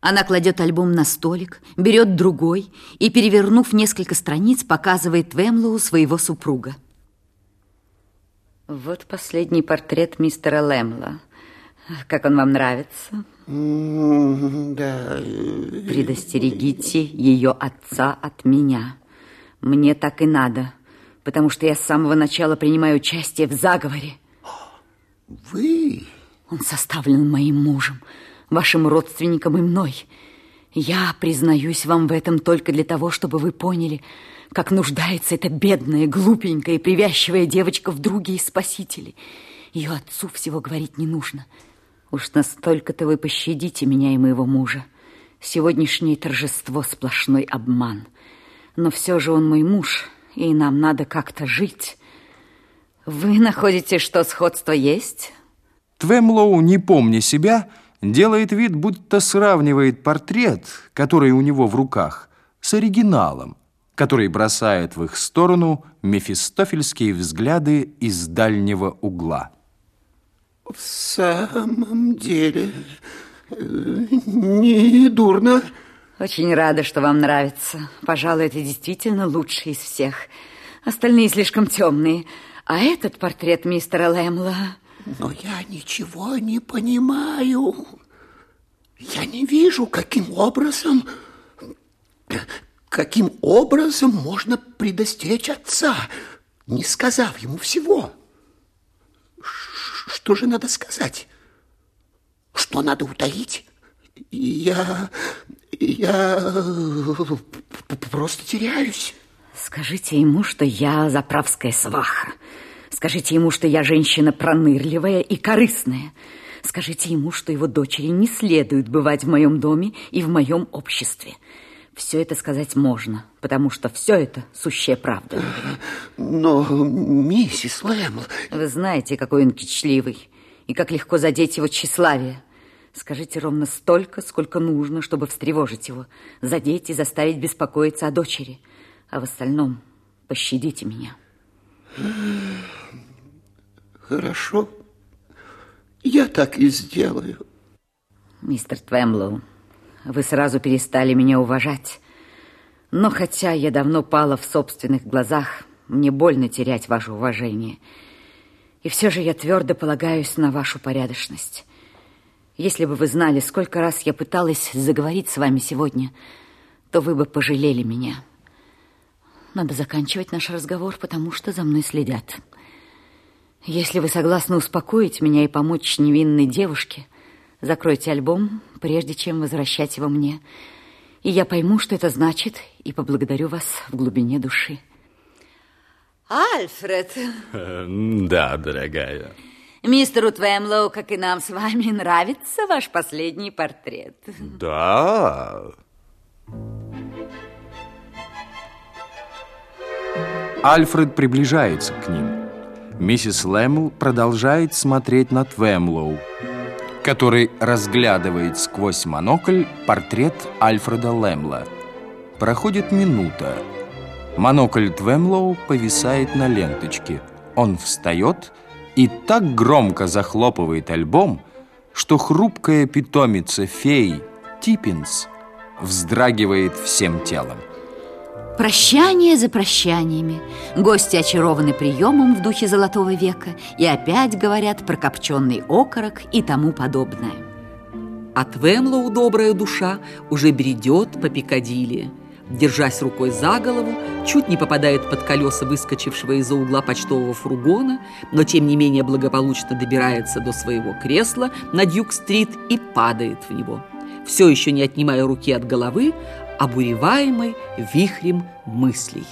Она кладет альбом на столик, берет другой и, перевернув несколько страниц, показывает Вемлоу своего супруга. Вот последний портрет мистера Лэмла. Как он вам нравится? Да. Предостерегите ее отца от меня. Мне так и надо, потому что я с самого начала принимаю участие в заговоре. Вы? Он составлен моим мужем вашим родственникам и мной. Я признаюсь вам в этом только для того, чтобы вы поняли, как нуждается эта бедная, глупенькая и привязчивая девочка в друге и спасителе. Ее отцу всего говорить не нужно. Уж настолько-то вы пощадите меня и моего мужа. Сегодняшнее торжество сплошной обман. Но все же он мой муж, и нам надо как-то жить. Вы находите, что сходство есть? Твемлоу, не помня себя, делает вид, будто сравнивает портрет, который у него в руках, с оригиналом, который бросает в их сторону мефистофельские взгляды из дальнего угла. В самом деле, не дурно. Очень рада, что вам нравится. Пожалуй, это действительно лучший из всех. Остальные слишком темные. А этот портрет мистера Лэмла... Но я ничего не понимаю. Я не вижу, каким образом... Каким образом можно предостеречь отца, не сказав ему всего? Что же надо сказать? Что надо утаить? Я... я просто теряюсь. Скажите ему, что я заправская сваха. Скажите ему, что я женщина пронырливая и корыстная. Скажите ему, что его дочери не следует бывать в моем доме и в моем обществе. Все это сказать можно, потому что все это сущая правда. Но, миссис Лэмл... Вы знаете, какой он кичливый, и как легко задеть его тщеславие. Скажите ровно столько, сколько нужно, чтобы встревожить его, задеть и заставить беспокоиться о дочери. А в остальном пощадите меня. Хорошо. Я так и сделаю. Мистер Твемлоу, вы сразу перестали меня уважать. Но хотя я давно пала в собственных глазах, мне больно терять ваше уважение. И все же я твердо полагаюсь на вашу порядочность. Если бы вы знали, сколько раз я пыталась заговорить с вами сегодня, то вы бы пожалели меня. Надо заканчивать наш разговор, потому что за мной следят. Если вы согласны успокоить меня и помочь невинной девушке, закройте альбом, прежде чем возвращать его мне. И я пойму, что это значит, и поблагодарю вас в глубине души. Альфред! Да, дорогая. Мистеру Твемлоу, как и нам с вами, нравится ваш последний портрет. Да. Альфред приближается к ним. Миссис Лэмл продолжает смотреть на Твемлоу, который разглядывает сквозь монокль портрет Альфреда Лэмла. Проходит минута. Монокль Твемлоу повисает на ленточке. Он встает и так громко захлопывает альбом, что хрупкая питомица фей Типпинс вздрагивает всем телом. Прощание за прощаниями. Гости очарованы приемом в духе Золотого века и опять говорят про копченый окорок и тому подобное. А Твемлоу, добрая душа, уже бредет по Пикадилли. Держась рукой за голову, чуть не попадает под колеса выскочившего из-за угла почтового фургона, но тем не менее благополучно добирается до своего кресла на Дюк-стрит и падает в него. Все еще не отнимая руки от головы, обуреваемой вихрем мыслей.